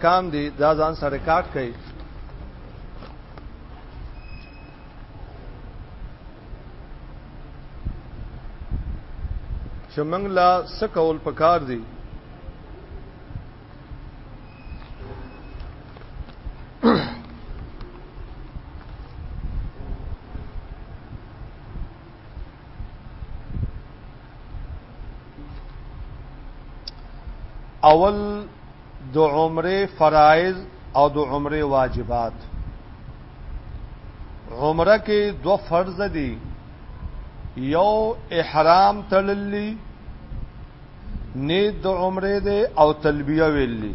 کام دی دا ځان سره ریکارډ کړئ چې موږ لا څه کول پکار دي اول د عمره فرایض او د عمره واجبات عمره کې دو فرض دي یو احرام تللی نیت د عمره ده او تلبیه ویلی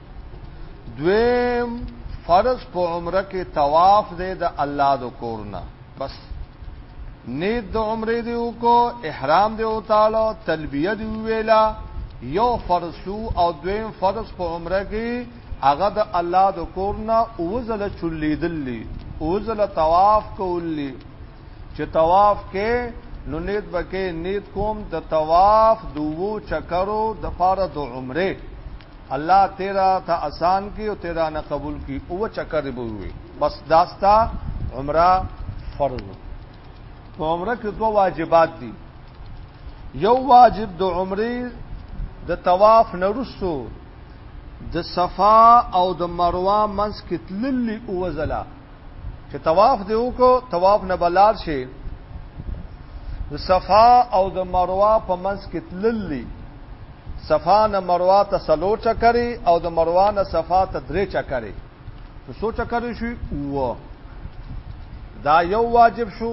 دویم فرض په عمره کې طواف دی د الله د کورنا بس نیت د عمره دی وکړو احرام دی وتاړو تلبیه دی ویلا یو فرض شو او دویم فرض په عمره کې هغه د الله د کورنا او زله چلیدلی او زله طواف کولی چې طواف کې نو نیت بکې نیت کوم د طواف دوو چکرو د پاره د عمره الله تیرا ته آسان کی او تیرا نه قبول کی او چکر به وي بس داستا عمره فرض په عمره کې دوه واجبات دي یو واجب د عمره د طواف نرسو د صفا او د مروه منځ کې تللی او وزلا چې طواف دی وکړو طواف نه بلار شي د صفا او د مروه په منځ کې تللی صفا نه مروه ته سلو چکرې او د مروه نه صفا ته درې چکرې نو سو چکرې شي او دا یو واجب شو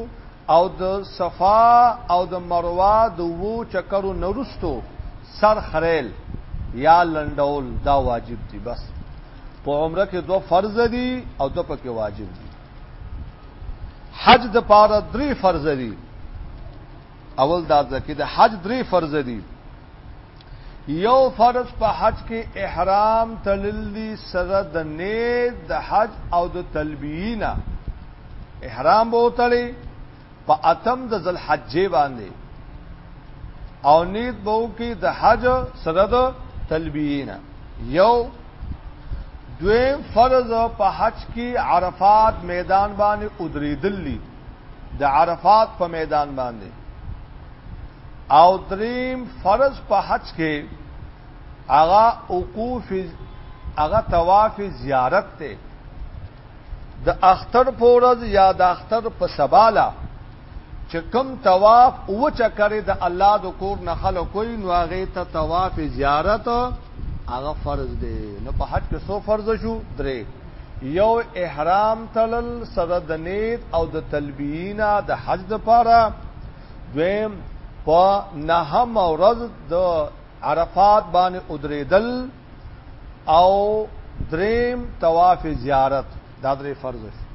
او د صفا او د مروه د وو چکرو نرستو سر خریل یا لندول دا واجب دی بس په عمره کې دوه فرض دي او دوه پکې واجب دي حج د پاره درې فرض دي اول دا ځکه د حج درې فرض دي یو فرض په حج کې احرام تللی سره د نیت د حج او د تلبیینا احرام به وتړي په اتم د ذوالحجې باندې او نیت به وکي د حج سره د تلبیینا یو دویم فرض په حج کې عرفات میدان باندې ادریدلی د عرفات په میدان باندې او دریم فرض په حج کې اغا وقوف اغا طواف زیارت ته د اختر په ورځ یا د اختر په سباله چې کم طواف او چکرې د الله د کور نه خلک کوي نو هغه ته طواف زیارت هغه فرض دی نو په حج کې سو فرض شو درې یو احرام تلل سره د نیت او د تلبیینا د حج د پاره دویم په نهم ورځ د عرفات باندې ادریدل او دریم طواف زیارت دا درې فرض شو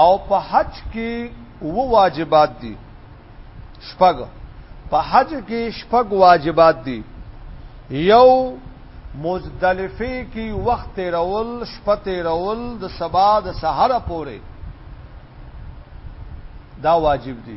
او په حج کې و واجبات دي شپږ په حج کې شپږ واجبات دي یو مزدلفه کې وخت رول شپه تیرول د سبا د سحر پورې دا واجب دي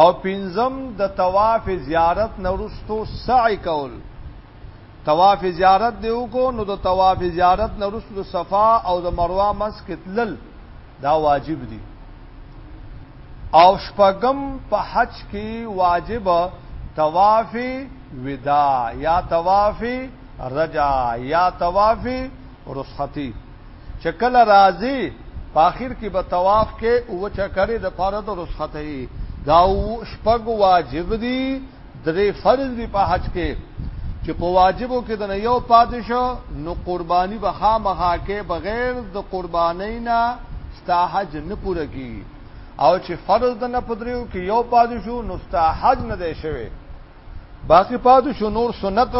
او پنځم د طواف زیارت نورستو سعی کول طواف زیارت دی وکړو نو د طواف زیارت نورستو د صفا او د مروه منځ کې تلل دا واجب دي او شپغم په حج کې واجب طواف وداع یا طواف رجا یا طواف رسختی چې کله راځي په اخر کې به طواف کې او چکرې د پاره د رسخته هي دا شپږ واجب دي درې فرض دي په حج کې چې په واجبو کې د نه یو پاتې شو نو قرباني به خامخا کې بغیر د قربانۍ نه ستا حج نه پوره کیږي او چې فرض د نه پدریو کې یو پاتې شو نو ستا حج نه دی شوی باقی پاتې شو نور سنت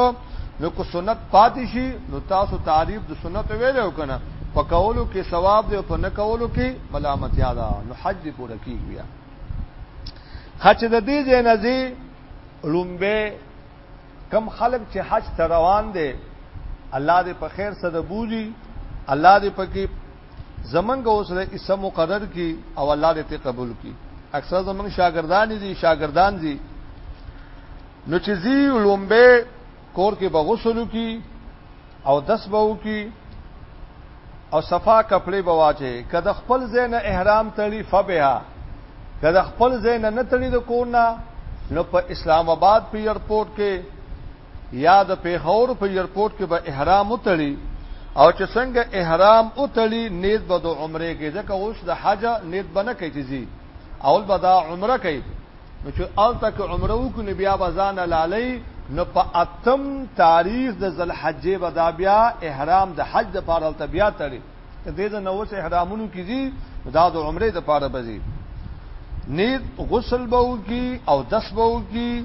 نو کو سنت پاتې شي نو تاسو تعریف د سنت ویل او کنه په کولو کې ثواب دی او په نه کولو کې ملامتیا ده نو حج دی پوره کیږي بیا حج د دې جنازي لومبه کم خلق چې حج ته روان دي الله دې په خیر سره بوزي الله دې پکې زمنګ اوس له اسم مقرر کی او الله دې ته قبول کی اکثر زمنګ شاګردان دي شاګردان دي نو چې زی لومبه کور کې بغسل کی او دس بو کی او صفا کپڑے بواچه کده خپل زین احرام تړي فبها کده خپل زین نه تړي د کور نه نو په اسلام آباد په ایرپورټ کې یا د پیښور په ایرپورټ کې به احرام وتړي او چې څنګه احرام وتړي نیت به د عمره کې ځکه اوس د حج نیت بنه کوي چې زی اول به دا عمره کوي نو چې الته کې عمره وکړي بیا به ځان لالي نو په اتم تاریخ د ذلحجې به دا بیا احرام د حج د پاره الته بیا تړي دې د نووس احرامونو کې زی دا د عمره د پاره بزي نیت غسل به وکي او دس به وکي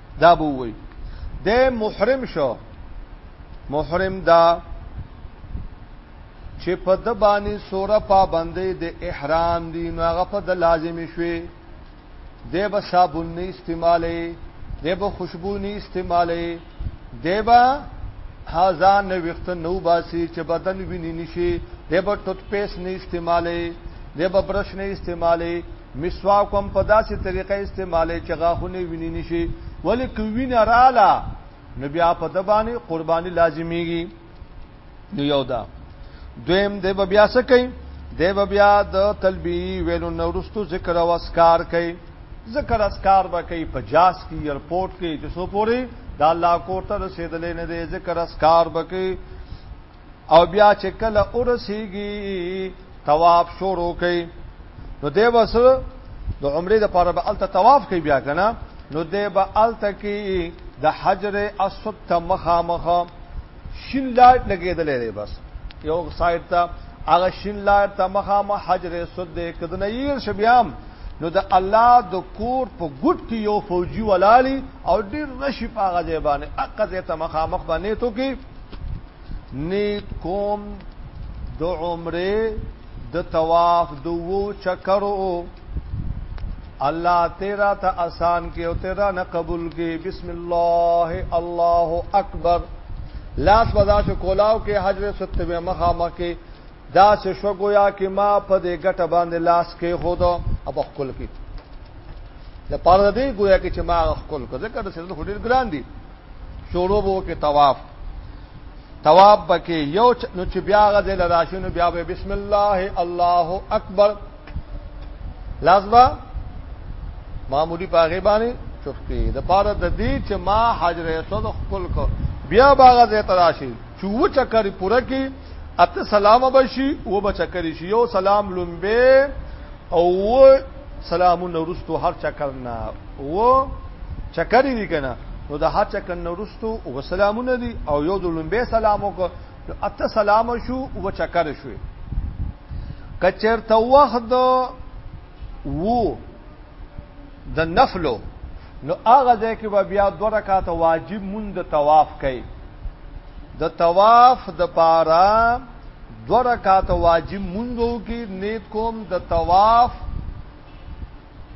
دا به وي د محرم شو محرم دا چې په د باندې سوره پابندې د احرام دی نو هغه په د لازم شوي د به صابون نه استعمالې د به خوشبو نه استعمالې د به هاذا نه وخت نو باسي چې بدن ویني نشي د به ټوت پیس نه استعمالې د به برش نه استعمالې مسواک هم په داسې طریقه استعمالې چې غاښونه ویني نشي ولې که وینه رااله نو بیا په د باندې قرباني لازميږي نو یو دا دویم دی به بیا څه کوي دی به بیا د تلبی ویلو نورستو ذکر او اسکار کوي ذکر اسکار به کوي په جاس کې ایرپورټ کې چې سو پوري دا الله کوته رسیدلې نه دی ذکر اسکار به کوي او بیا چې کله ورسیږي طواف شروع کوي نو دی بس د عمره د پاره به الته طواف کوي بیا کنه نو دی به الته کې د حجر اسود ته مخامخ شین لایټ لګیدل لري بس یو سایت ته هغه شین لایټ ته مخامخ حجر اسود دې کدن یې شبیام نو د الله د کور په ګډ کې یو فوجي ولالي او ډیر رشي په غځې باندې اقزه ته مخامخ باندې تو کې نیت کوم د عمره د طواف د وو چکرو الله تیرا ته آسان کې او تیرا نه قبول کې بسم الله الله اکبر لاس ودا چې کولاو کې حضرت ستوي مخه مکه دا څه شو گویا کې ما په دې ګټه باندې لاس کې خود او خپل کې د پاره دې گویا کې چې ما خپل کو ځکه د سره هډیر ګران دي شروع وو کې طواف طواف بکې یو نو چې بیا غزه لراشونو بیا به بسم الله الله اکبر لازبا معمولی پاغه باندې چوکې د پاره د دې چې ما حجر اسود خپل کو بیا باغ زه تراشي چې و چکر پوره کې اته سلام بشي و بچکر شي یو سلام لومبه او سلام نورستو هر چکر نه و چکرې دي کنه نو د هر چکر نورستو او سلامونه دي او یو د لومبه سلام وکړه نو اته سلام شو او چکر شوې کچرته وخت د وو د نفلو نو هغه ځای کې به بیا دوه رکعات واجب مون د طواف کوي د طواف د پاره دوه رکعات واجب مونږ وکي نیت کوم د طواف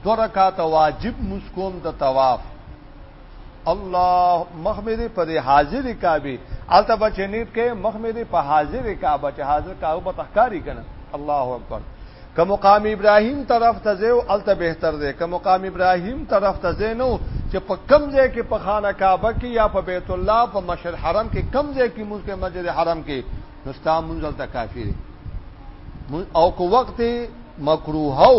دو رکعات واجب مسکوم د طواف الله مخ مې دې په حاضر کعبه الته بچ نیټ کې مخ مې دې په حاضر کعبه چې حاضر کعبه په تخکاری کنه الله اکبر که مقام ابراهیم طرف ته زو الته بهتر دی که مقام ابراهیم طرف ته زینو چې په کم ځای کې په خانه کعبه کې یا په بیت الله په مشر حرم کې کم ځای کې مسجد حرم کې نو ستا مونږ دلته کافی دی او کو وخت مکروه او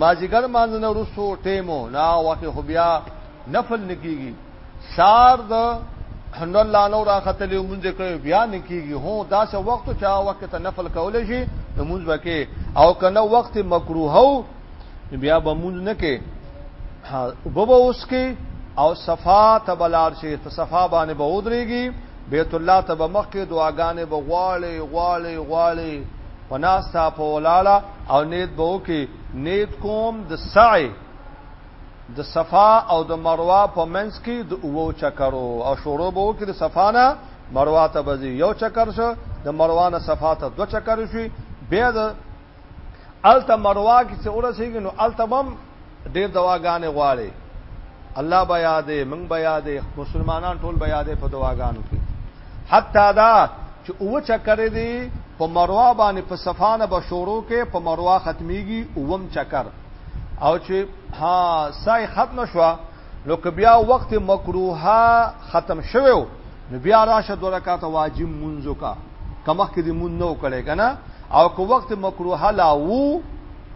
مازیګر مانځ نه رسو ټیمو نا وخت خو بیا نفل نکیږي سار د حن الله نو راختلی مونږ کوي بیا نکیږي هو دا سه وخت چا وخت ته نفل کول شي نو مونږ وکي او کنه وخت مکروه او بیا به مونږ نه کې وبو اوس کې او صفا تبلار شي صفا باندې به ودرېږي بیت الله ته به مخ کې دعاګانې به غواړي غواړي غواړي په ناستا په ولاړه او نیت به وکي نیت کوم د سعی د صفا او د مروه په منځ کې د اوو چکرو او شروع به وکي د صفا نه مروه ته به یو چکر شو د مروه نه صفا ته دو چکر شي بیا د الته مروا کې چې ورسېږي نو الته بم ډېر دواګانې غواړي الله بیا دې موږ بیا دې مسلمانان ټول بیا دې په دواګانو کې حتی دا چې او چکرې دي په مروا باندې په صفانه به شورو کې په مروا ختميږي اوم چکر او چې ها سای ختم شوه نو که بیا وخت مکروه ختم شوو نو بیا راشه دوه رکعات واجب منځو کا کمخ کې دې مون نو کړي کنه او که وخت مکروه لا وو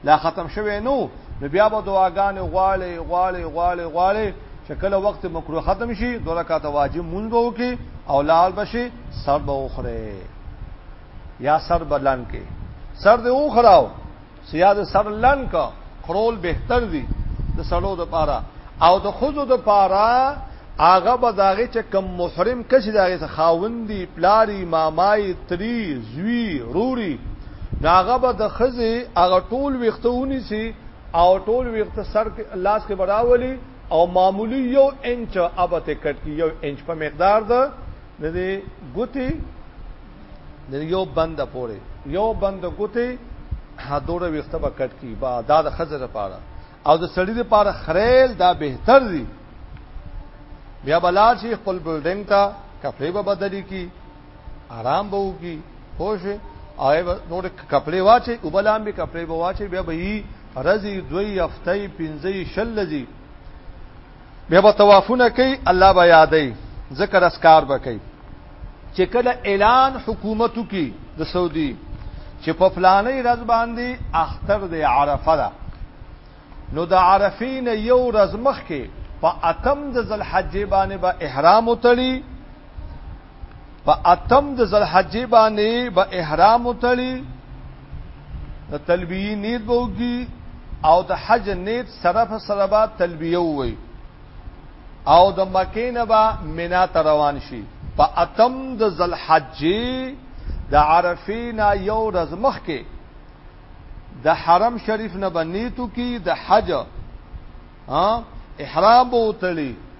لا ختم شوه نو نو بیا به دعاګان غواړي غواړي غواړي غواړي چې کله وخت مکروه ختم شي دوه رکعات واجب مونږ به وکي او لال بشي سر به وخره یا سر بلان کې سر دې وخراو سیاد سر لن کا خرول بهتر دي د سړو د پاره او د خزو د پاره هغه به داغه چې کم محرم کچ داغه څخه خاوندي پلاری مامای تری زوی روري داغه به د خزه هغه ټول وختونی سي او ټول وخت سر لاس کې براولي او معمولی یو انچ ابته کټ کی یو انچ په مقدار ده د دې ګوتې د یو بند پورې یو بند ګوتې حدوره وخته به کټ کی با دا د خزر لپاره او د سړی لپاره خریل دا بهتر دی بیا بلار شي خپل بلډینګ ته کپڑے به بدلی کی آرام به وکي خوش او نور کپڑے واچي او بلام به کپڑے به واچي بیا به رزي دوی هفته پنځه شل لذي بیا به توافونه کوي الله به یادې ذکر اسکار به کوي چې کله اعلان حکومتو کې د سعودي چې په فلانې ورځ باندې اختر د عرفه ده نو د عرفې نه یو ورځ مخکې په اتم د ذلحجې باندې به احرام وتړي په اتم د ذلحجې باندې به با احرام وتړي د تلبیه نیت بوږي او د حج نیت سره په سره به تلبیه وي او د مکې نه به مینا ته روان شي په اتم د ذلحجې د عرفې نه یو ورځ مخکې د حرم شریف نه بنیتو کی د حج احرام بو تلی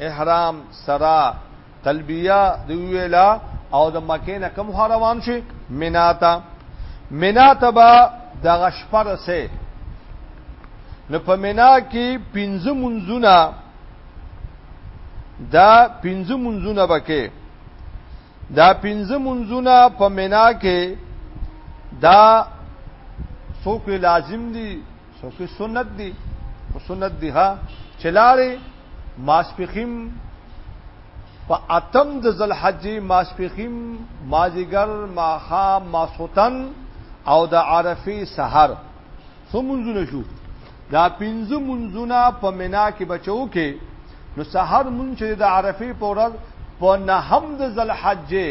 احرام سرا تلبیه دی ویلا او د مکه نه کم روان شي مینا ته مینا ته با د غشپر سه نو په مینا کې پنځه منځونه دا پنځه منځونه بکې دا پنځه منځونه په مینا کې دا څوک لازم دي څوک سنت دي سنت دي ها چلاره ماسپخیم په اتم د ذلحجې ماسپخیم مازیګر ماخام ماسوتن او د عرفه سحر څو منځونه شو دا پنځه منځونه په مینا کې بچو کې نو سحر مونږ چې د عرفه په ورځ په نهم د ذلحجې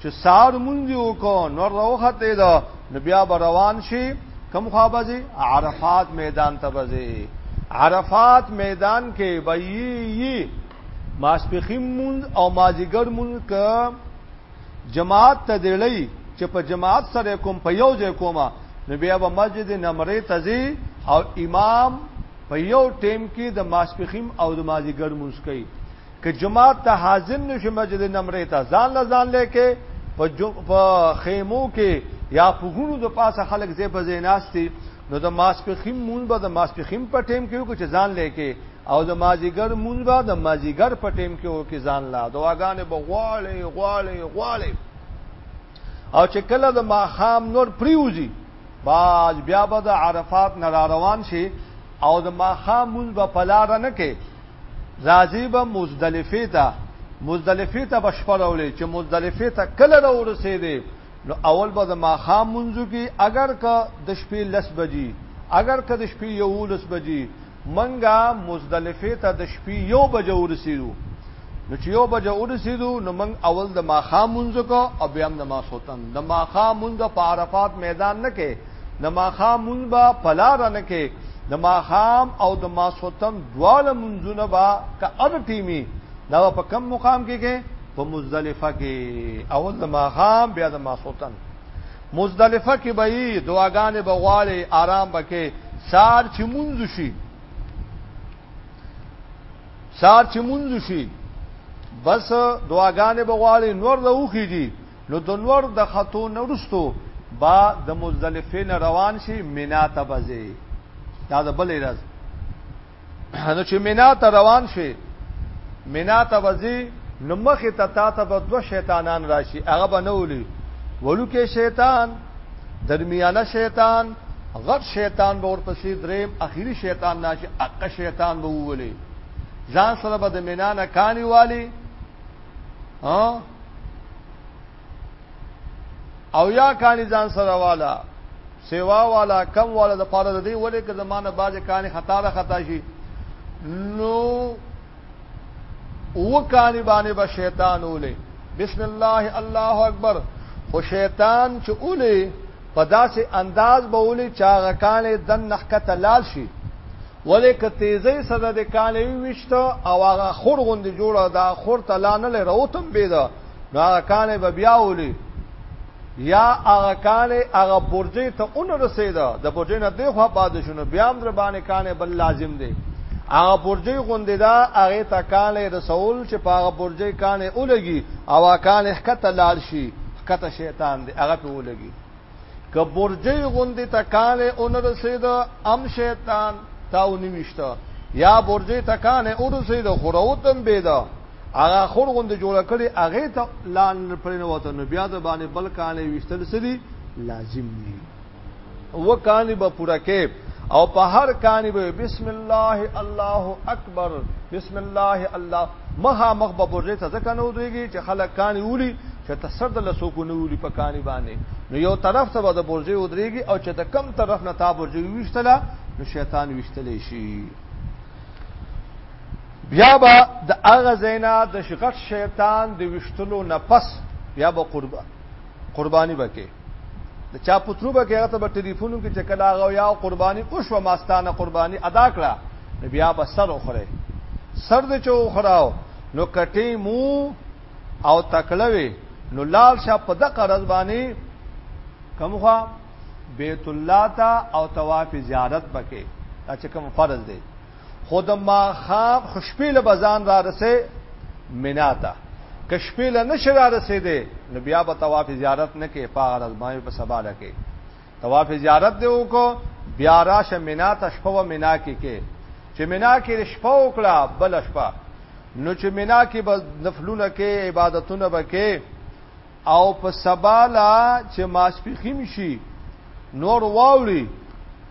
چې سار مونږ یو کو نور راوخته دا نو بیا روان شي کم خوابځي عرفات میدان ته بځي عرفات میدان کې بېي ماسپخیم مون او مازیګر مون ک جماعت ته دیړی چې په جماعت سره کوم په یو ځای کومه نو بیا به مسجد نمرې تزي او امام په یو ټیم کې د ماسپخیم او د مازیګر مونږ کوي که جماعت ته حاضر نشي مسجد نمرې ته ځان له ځان لکه په په خیمو کې یا په غونو د پاسه خلک زی په زیناستي نو د ماسپخیم مونږ به د ماسپخیم په ټیم کې وکړو چې ځان لکه او د مازیګر مونږ به د مازیګر په ټیم کې وکړو ځان لا دواګانې بغواړي غواړي غواړي او چې کله د ماخام نور پریوزي باز بیا به د عرفات نه روان شي او د ماخام مونږ به پلار نه کې راځي به مزدلفه ته مزدلفه ته بشپړولې چې مزدلفه ته کله د ورسې دی نو اول به د ماخام منځو کې اگر که د شپې لس بجې اگر که د شپې یو لس بجې منګه مزدلفه ته د شپې یو بجې ورسېدو نو چې یو بجې ورسېدو نو من اول د ماخام منځو کو او بیا هم د ماسوتن د ماخام منځ په عرفات میدان نه کې د ماښام مونږ به پلار نه کې د ماښام او د ماسوتن دواله منځونه با که ار ټیمی دا په کم مقام کې کې په مزدلفه کې اول د ماښام بیا د ماسوتن مزدلفه کې به یې دعاګانې بغواړي آرام بکې سار چې منځ شي سار چې منځ شي بس دعاګانې بغواړي نور د اوخي دي نو د لمر د ختو نه وروسته با د مزدلفه نه روان شي مینا ته بځي دا د بلې راز نو چې مینا ته روان شي مینا ته بځي نو مخې ته تا ته به دوه شیطانان راشي هغه به نه ولي ولوکې شیطان درمیانه شیطان غټ شیطان به ورپسې دریم اخیری شیطان ناشي اق شیطان به وولي ځان سره به د مینا نه کانی والی ها او یا کانی ځان سره والا سیوا والا کم والا د پاره د دې ولې که زمانه باز کانی خطا ده خطا شي نو او کانی باندې به شیطان ولې بسم الله الله اکبر خو شیطان چې ولې په داسې انداز به ولې چاغه کانې دن نحکته لال شي ولې که تېزۍ سره دې کاڼی وویشت او هغه خور غوندې جوړه دا خور ته لا نه لري وتمبېده، نو هغه کاڼی به بیا ولي یا هغه کاڼی هغه برجې ته ونه رسېده، د برجې نه دې خوا پاتې شو، نو بیا هم در باندې کاڼی بل لازم دی. هغه برجې غوندې ده، هغې ته کاڼی رسول چې په هغه برجې کاڼی ولګي او هغه کاڼی ښکته لاړ شي، ښکته شیطان دی، هغه پرې ولګي. که برجی غوندی تا کال اون رسید ام شیطان تاو نویشتا یا برجی تا کال اون رسید خوروتم بیدا هغه خور غوند جوړ کړي هغه ته لان پرې نه وته نو بیا د باندې بل کانې وشتل سدي لازم دي و کانې به پورا کې او په هر کانې به بسم الله الله اکبر بسم الله الله مخامخ به بورجې ته ځکه نه ودرېږي چې خلک کاني ولي چې ته سر د لسوکو نه ولي په کاني باندې نو یو طرف ته به د بورجې ودرېږي او چې د کم طرف نه تا بورجې ویشتله نو شیطان ویشتلې شي بیا به د هغه زینا د شغت شیطان د وشتلو نه پس بیا به قربان قرباني وکي د چا پترو به کې هغه ته به ټلیفون کې چې کله هغه یا قرباني او شو ماستانه قرباني ادا کړه نو بیا به سر وخره سر دې چو خراو نو کټې مو او تکلوي نو لال شاه په دغه رض باندې کومخه بیت الله تا او طواف زیارت بکې چې کوم فرض دی خو د ماښام خو شپې له بزان را رسې مینا ته که شپې له نشه را رسې دی نو بیا به طواف زیارت نه کې په غرض باندې په سبا لکه طواف زیارت دی وکړو بیا راشه مینا ته شپه و مینا کې کې چې مینا کې شپه وکړه بل شپه نو چې مینا کې به نفلونه کې عبادتونه به کې او په سبا لا چې ماسپخیم شي نور واوري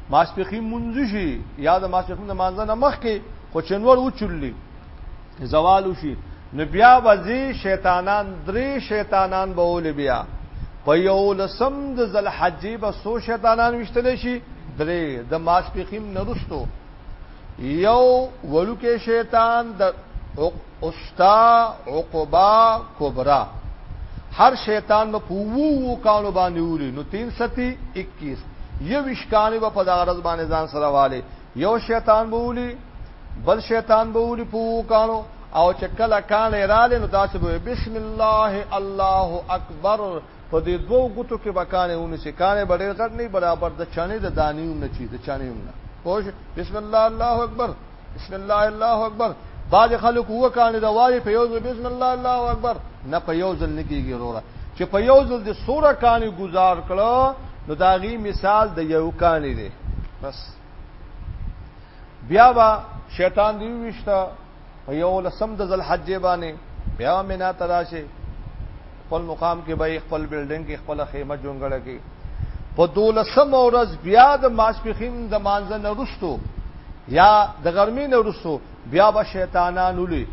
ماسپخیم منځ شي یا د ماسپخیم د مانځه نه مخ کې خو چې نور وچولي زوال شي نو بیا وځي شیطانان درې شیطانان به ول بیا په یو لسم د ذل حجې به سو شیطانان وشتل شي درې د ماسپخیم نرستو یو ولوکه شیطان د اوستا عقبا کبرا هر شیطان په وو وو کانو باندې وری نو 321 یو وشکانه په دغرض باندې ځان سره والي یو شیطان بولی بل شیطان بولی په وو کانو او چې کله کان رااله نو داسې به بسم الله الله اکبر په دې دوو ګوتو کې به کاڼی ونیسې، کاڼی به ډېر غټ نه وي، برابر د چڼې د دانې هم نه، چې د چڼې هم نه، پوه شوې، بسم الله الله اکبر، بسم الله الله اکبر، بعضې خلک اووه کاڼي د وایي په یو ځل بسم الله الله اکبر، نه په یو ځل نه کېږي وروره، چې په یو ځل دې سوره کاڼي ګزار کړه نو د هغې مثال د یو کاڼي دی بس بیا به شیطان دی وشته په یو لسم د ذلحجې باندې بیا مینا ته راشي خپل مقام کې به خپل بلډینګ کې خپل خیمه جوړګړه کې په دولسم ورځ بیا د ماسپخین د مانځه نه رستو یا د ګرمۍ نه رستو بیا به شیطانان ولي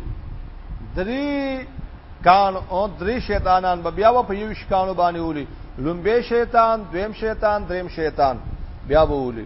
درې کان او درې شیطانان به بیا په یو شکانو باندې ولي لومبه شیطان دویم شیطان دریم شیطان بیا به ولي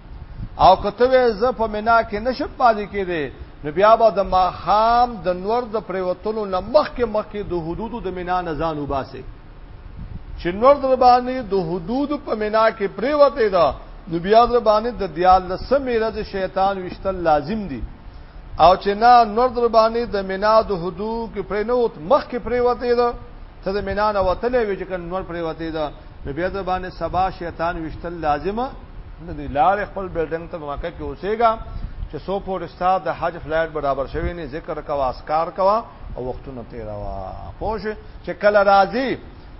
او کته زه په مینا کې نشم پاتې کېده نو بیا به د ماخام د نور د پریوتلو نه مخکې مخکې د حدودو د مینا نه ځان وباسي چې نور د باندې د حدودو په مینا کې پریوته ده نو بیا د باندې د دیال لسمې رز شیطان وشتل لازم دي او چې نه نور د باندې د مینا د حدود کې پرې نه وت مخکې پریوته ده ته د مینا نه وتلې وې چې کنور پرې وته ده نو بیا د باندې سبا شیطان وشتل لازمه نه دی لار خپل بلډینګ ته مکه کې اوسېګا چې سو پور استاد د حج فلایټ برابر شوی نه ذکر کوا اسکار کوا او وختونه تیروا پوه چې کله راځي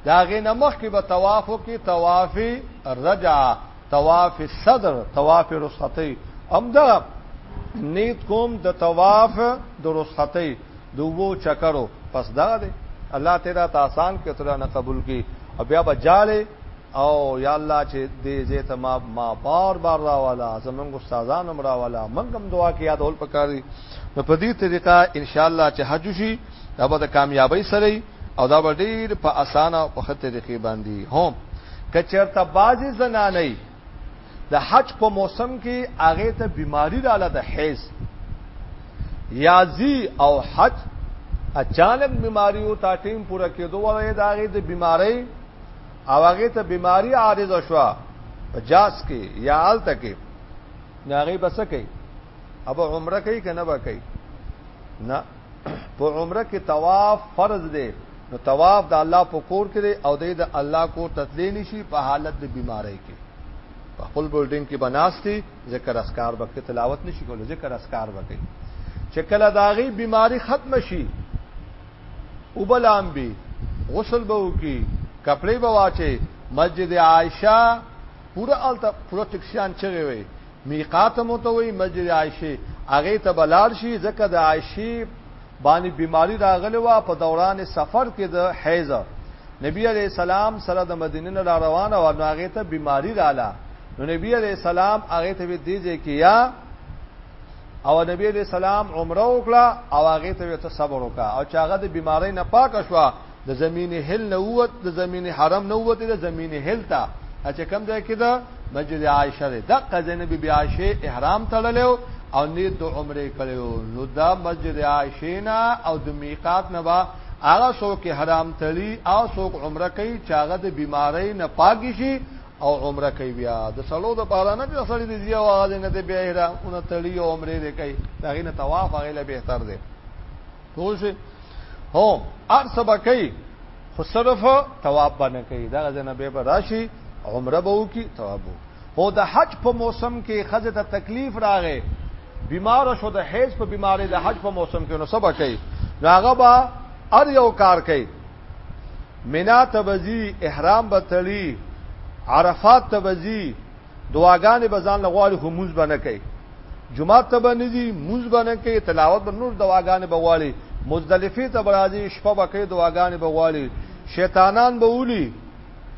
دا غې نمخ کې به طواف کې طواف رجع طواف صدر طواف رخصتي امدا نیت کوم د طواف د رخصتي دوبو چکرو پس دا دی الله تعالی ته آسان کې تعالی نه قبول کی او بیا بجاله او یا الله چې دې زیت ما ما بار بار را والا زمونږ استادان هم را والا منګم دعا کې یاد اول پکاري نو په دې طریقه ان شاء الله چې حج شي دا به کامیابی سره او دا به ډیر په اسانه او په خطر کې باندې هم کچرته بازي زنانه د حج په موسم کې هغه ته بیماری رااله د حیز یازی او حج اچانک بیماری او تا ټیم پوره کېدو وایي دا هغه د بیماری او هغه ته بیماری عارض شو په جاس کې یا حال تکي ناغي بس کوي ابو عمره کوي کنه با کوي نه په عمره کې طواف فرض دی نو طواف د الله په کور کې دی او د الله کور تتلی نشي په حالت د بیماری کې په خپل بلډینګ کې بناستي ذکر اسکار وکړي تلاوت نشي کولای ذکر اسکار وکړي چې کله داغي بیماری ختم شي او بلام بي غسل به وکي کپڑے به واچي مسجد عائشه پورا الته پروتکشن چغي وي میقات هم ورته وایي مسجد عائشه هغه ته به لاړ شي ځکه د عائشه باندې بیماری راغلی و په دوران سفر کې د حیض نبی علیہ السلام سره د مدینې نه را روانه و نو هغه ته بیماری رااله نو نبی علیہ السلام هغه ته وی دیږي کې یا او نبی علیہ السلام عمره وکړه او هغه ته ته صبر وکړه او چې هغه د بیماری نه پاک شو د زمين هل نه ووت د زمين حرم نه ووت د زمين هل ته چې کم ځای کې دا مسجد عائشه ده د قزنه بي بي عائشه احرام تړلو او نیت د عمره کړو نو دا مسجد عائشه نه او د میقات نه با هغه څوک حرام تړي او څوک عمره کوي چې هغه د بیماری نه پاکي شي او عمره کوي بیا د سلو د پاره نه چې سړی د زیو هغه نه ته بیا احرام اون تړي او عمره کوي دا غي نه طواف هغه له بهتر ده پوه شئ هو ار سبا کوي خو صرف تواب باندې کوي دا غزنه به راشي عمره به وکي تواب هو د حج په موسم کې خزه ته تکلیف راغې بیمار شو د حیض په بیماری د حج په موسم کې نو سبا کوي ناغه با ار یو کار کوي مینا تبزی احرام بتلی عرفات تبزی دعاګانې به ځان لغواړي خو مونږ به نه کوي جمعه ته به نه دي مونږ به نه کوي تلاوت به نور دعاګانې به غواړي مزدلفه ته برازي شپه به کوي دعاګانې به غواړي شیطانان به ولي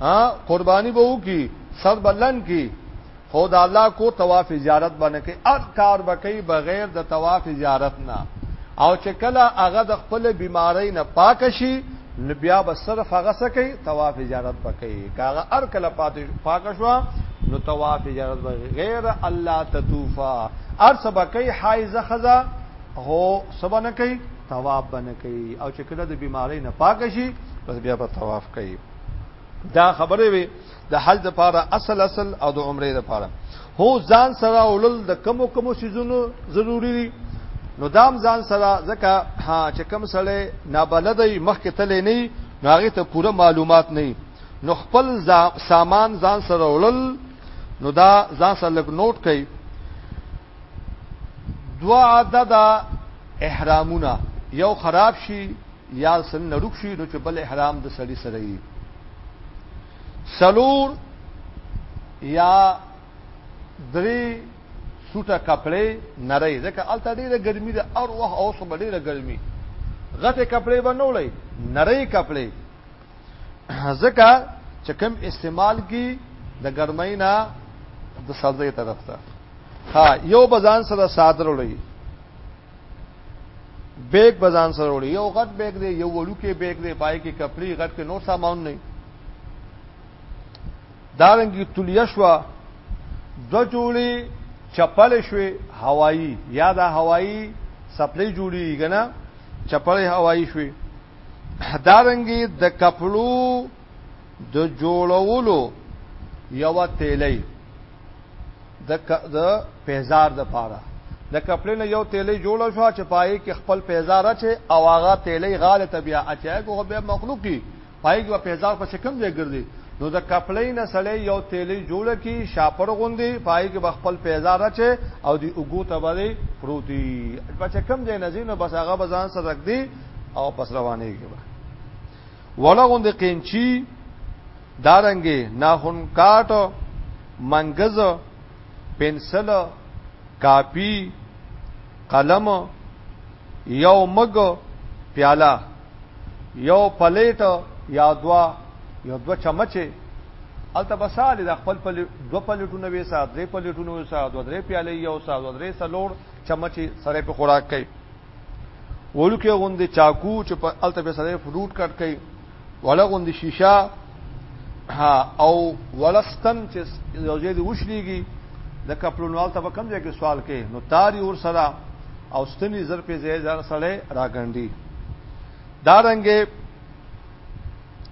ها قرباني به وکي سر بلن کی خدا الله کو طواف زیارت باندې کوي ار کار به کوي بغیر د طواف زیارت نه او چې کله هغه د خپل بیماری نه پاک شي نو بیا به صرف هغه څه کوي طواف زیارت به کوي کاغه ار کله پاتې پاک شو نو طواف زیارت به غیر الله تطوفا ار سبا کوي حایز خزا هو سبا نه کوي طواف بنه کوي او چې کله د بیماری نه پاک شي بس بیا به طواف کوي دا خبره وي د حج لپاره اصل اصل او د عمره لپاره هو ځان سره اولل د کمو کمو سيزونو ضروری دي نو دام ځان سره ځکه ها چې کم سره نابلد مخکې تلې نه نو هغه ته پوره معلومات نه نو خپل سامان ځان سره اولل نو دا ځان سره لګ نوٹ کړئ دو عدد احرامونه یو خراب شي یا سن نړوک شي نو چې بل احرام د سړی سره یي سلور یا درې سوټه کپڑے نری ځکه الته ډیره ګرمي ده او وه اوس ډیره ګرمي غته کپڑے به نه وړي نری کپڑے ځکه چې کوم استعمال کی د ګرمۍ نه د سردې طرف ته ها یو بزان سره صادر وړي بیگ بزان سره وړي یو غټ بیگ دی یو وړو کې بیگ دی پای کې کپڑے غټ کې نور سامان نه دارنګي تلیه شو د جوړي چپل شوي هوایی یا د هوایی سپلې جوړیږي نه چپل هوایی شوي دارنګي د کپلو د جوړولو یو تیلې د د پیزار د پاره د کپلې نه یو تیلې جوړ شو چې پای کې خپل پیزار اچي او هغه تیلې غاله طبيع اچي کو به مخلوقي پای کې پیزار په شکم دی ګرځي نو د کپلې نه سړې یو تیلې جوړ کی شاپر غوندي پای کې خپل پیزار اچي او دی وګو ته باندې پروتي په شکم دی نزینو بس هغه بزان سره رکھ دی او پس روانه کې به ولغون د قینچی دارنګې ناخون کاټ منګز پنسل کاپی قلم یو مګ پیاله یو پلیټ یا دوا یو دو چمچه الته بساله د خپل پل دو پلیټونه وې سات درې پلیټونه وې سات درې پیاله یو سات درې سلوړ چمچه سره په خوراک کوي ولکه غوندې چاکو چې په الته په سره فروټ کټ کوي ولا غوندې شیشه او ولستن چې یوځې دی وشلېږي د کپلونوال ته کوم ځای کې سوال کوي نو تاری ور سره او ستنی زر په ځای ځان سره راګنډي دا رنګه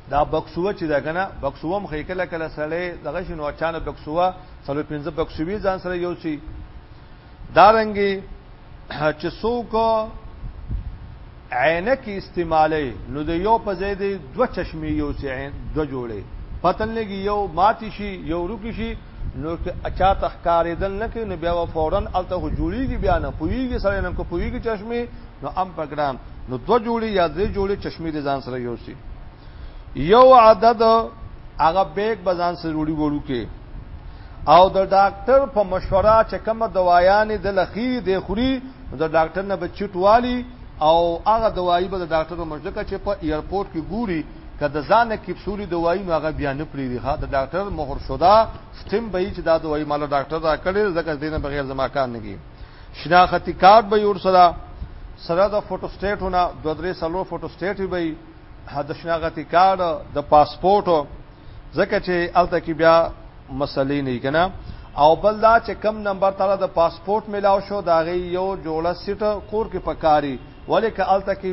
دا بکسوه چې دا کنه بکسوه مخې کله کله سره دغه شنو اچانه بکسوه سلو 15 بکسوي ځان سره یو شي دا رنګه چې څوک عینک استعمالي نو د یو په ځای دی دوه چشمه یو سي دوه جوړي پتن لګي یو ماتي شي یو روکی شي نو که اچا تخکارېدل نه کوي نو بیا فورن الته جوړيږي بیا نه پويږي سره نه کو پويږي چشمه نو ام پګرام نو دوه جوړي یا درې جوړي چشمه د ځان سره یو سي یو عدد هغه بیگ بزان سره وړي وړو کې او د ډاکټر په مشوره چې کومه دوايانې د لخي د خوري نو د ډاکټر نه به چټ والی او هغه دوايي به د ډاکټر په مشرکه چې په ایرپورټ کې ګوري که د ځانه کپسولي دوايي نو هغه بیا نه پریږدي ها د ډاکټر مهر شودا سټیم به چې دا دوايي مال ډاکټر را کړی ځکه دینه بغیر زما کار نه کی شناختی کارت به ور سره سره د فوټو سټیټونه دوه درې سلو فوټو سټیټ به د شناغتي کارت د پاسپورت ځکه چې الته کې بیا مسلې نه کنا او بل دا چې کم نمبر تعالی د پاسپورت ملاو شو دا غي یو جوړه سیټ کور کې پکاري ولیک الته کې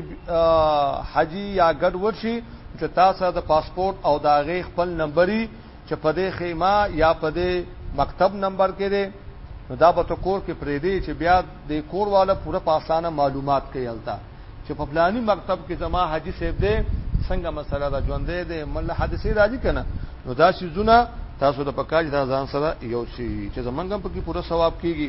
حاجی یا ګډ ورشي چې تاسو د پاسپورت او دا غي خپل نمبري چې په دې خیمه یا په دې مکتب نمبر کې دی نو دا به ته کور کې پرې دی چې بیا د کور والا پوره په اسانه معلومات کوي هلته چې په پلاني مکتب کې زما حاجی صاحب دی څنګه مسله دا ژوند دی مله حادثه راځي کنه نو دا شي زونه تاسو د پکاج دا ځان سره یو شي چې زمونږ په کې پوره ثواب کیږي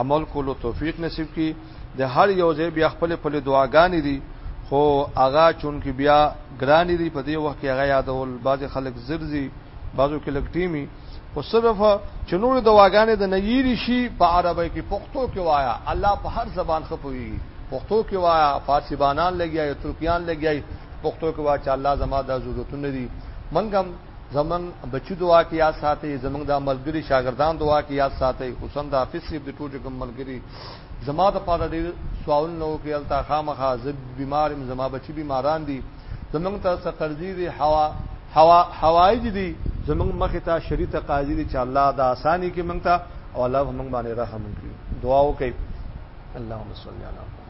عمل کولو توفیق نصیب کی د هر یو ځای بیا خپل خپل دعاګانې دي خو هغه چون کې بیا ګران دي په دې وخت کې هغه یادول بعض خلک زرزي بعضو کې لګ ټیمی خو صرف چنور دواګانې د نیری شي په عربی کې پښتو کې وایا الله په هر زبان خپوي پښتو کې وایا فارسی بانان لګیای ترکیان لګیای پښتو کې وایا چې الله زما د ضرورتونه دي منګم زمون بچی دعا کی یاد ساتي زمون د ملګری شاګردان دعا کی یاد ساتي حسین د حافظ صاحب د ټول کوم ملګری زما د پاره ډیر سوال نو کې التا خامخه زب بیمارم زما بچی بیماران دي زمون ته سقرزی دی حوا حوا حوایج دي زمون مخ ته شریط قاضی دي چې الله د اسانی کې مونږ ته او الله مونږ باندې رحم وکړي دعا وکړي اللهم صل علی محمد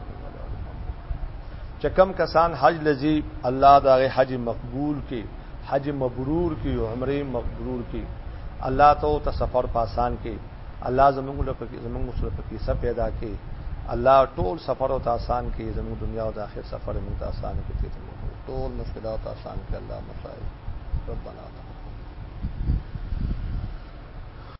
چې کم کسان حج لذي الله دا غي حج مقبول کې حج مبرور کې او عمره مبرور کې الله ته ته سفر په آسان کې الله زموږ له پکې زموږ سره پکې سب پیدا کې الله ټول سفر او آسان کې زموږ دنیا او د آخرت سفر موږ ته آسان کې ته ټول مشکلات آسان کې الله مصائب ربنا